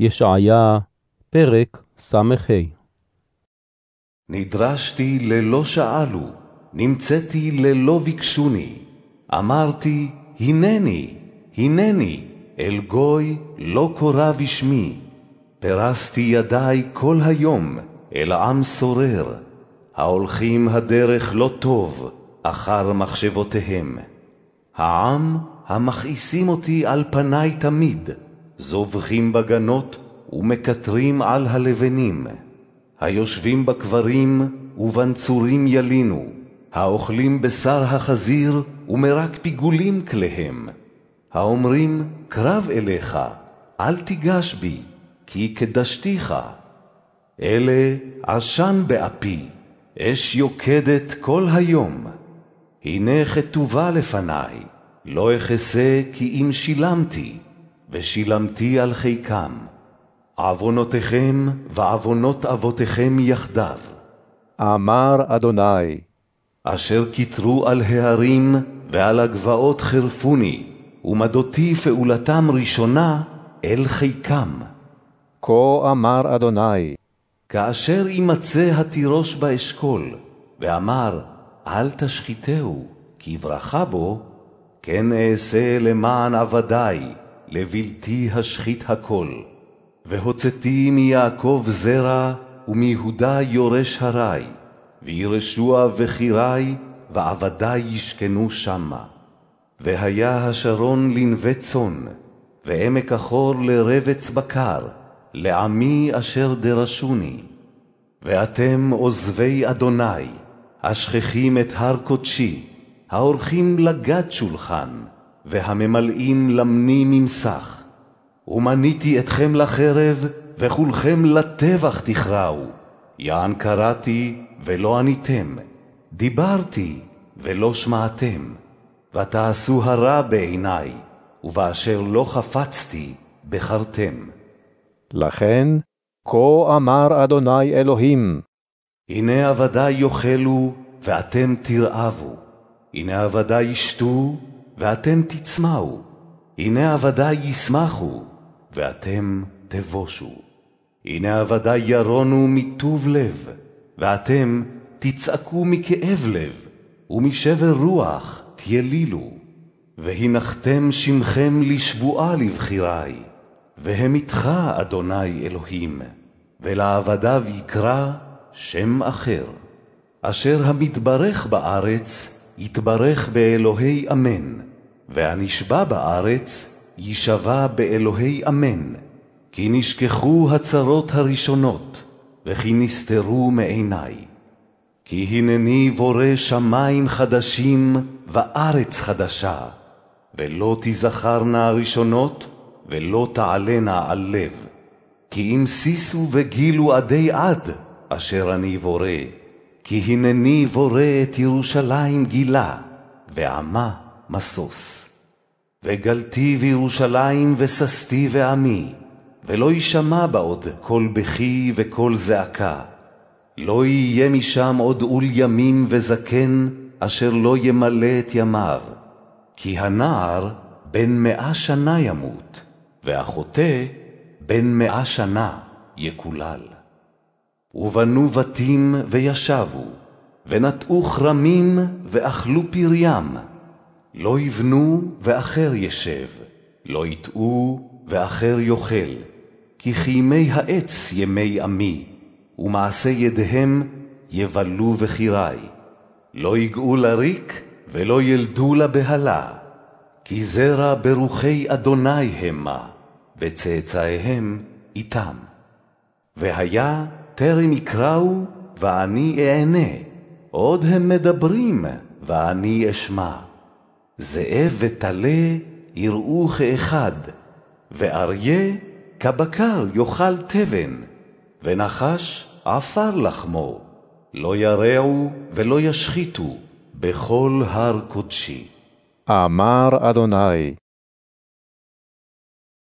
ישעיה, פרק ס"ה נדרשתי ללא שאלו, נמצאתי ללא ביקשוני. אמרתי, הנני, הנני, אל גוי לא קורא בשמי. פרסתי ידי כל היום אל עם סורר, ההולכים הדרך לא טוב אחר מחשבותיהם. העם המכעיסים אותי על פני תמיד, זובחים בגנות ומקטרים על הלבנים. היושבים בקברים ובנצורים ילינו, האוכלים בשר החזיר ומרק פיגולים כליהם. האומרים, קרב אליך, אל תיגש בי, כי קדשתיך. אלה עשן באפי, אש יוקדת כל היום. הנה כתובה לפני, לא אחסה כי אם שילמתי. ושילמתי על חיקם, עוונותיכם ועוונות אבותיכם יחדיו. אמר אדוני, אשר כתרו על ההרים ועל הגבעות חרפוני, ומדותי פעולתם ראשונה אל חיקם. כה אמר אדוני, כאשר יימצא התירוש באשכול, ואמר, אל תשחיתהו, כי ברכה בו, כן אעשה למען עבדי, לבלתי השחית הכל. והוצאתי מיעקב זרע, ומיהודה יורש הרי, וירשוע וחירי, ועבדי ישכנו שמה. והיה השרון לנווה צאן, ועמק החור לרבץ בקר, לעמי אשר דרשוני. ואתם עוזבי אדוני, השכחים את הר קודשי, האורחים לגת שולחן, והממלאים למני ממסך. ומניתי אתכם לחרב, וכולכם לטבח תכרעו. יען קראתי, ולא עניתם. דיברתי, ולא שמעתם. ותעשו הרע בעיני, ובאשר לא חפצתי, בחרתם. לכן, כה אמר אדוני אלוהים, הנה עבדי יאכלו, ואתם תרעבו. הנה עבדי ישתו, ואתם תצמאו, הנה עבדי ישמחו, ואתם תבושו. הנה עבדי ירונו מטוב לב, ואתם תצעקו מכאב לב, ומשבר רוח תילילו. והנחתם שמכם לשבועה לבחירי, והם איתך, אדוני אלוהים, ולעבדיו יקרא שם אחר. אשר המתברך בארץ, יתברך באלוהי אמן. והנשבע בארץ יישבע באלוהי אמן, כי נשכחו הצרות הראשונות, וכי נסתרו מעיני. כי הנני בורא שמים חדשים וארץ חדשה, ולא תזכרנה הראשונות, ולא תעלנה על לב. כי אם שישו וגילו עדי עד, אשר אני בורא, כי הנני בורא את ירושלים גילה, ועמה משוש. וגלתי בירושלים וששתי ועמי, ולא יישמע בה עוד קול בכי וקול זעקה. לא יהיה משם עוד עול ימים וזקן, אשר לא ימלא את ימיו. כי הנער בן מאה שנה ימות, והחוטא בן מאה שנה יקולל. ובנו בתים וישבו, ונטעו כרמים ואכלו פריים. לא יבנו ואחר ישב, לא יטעו ואחר יאכל, כי כימי העץ ימי עמי, ומעשה ידיהם יבלו וחירי. לא יגעו לריק ולא ילדו לבהלה, כי זרע ברוחי אדוני המה, וצאצאיהם איתם. והיה טרם יקראו, ואני אענה, עוד הם מדברים, ואני אשמע. זאב וטלה יראו כאחד, ואריה כבקר יאכל תבן, ונחש עפר לחמו, לא ירעו ולא ישחיתו בכל הר קודשי. אמר אדוני,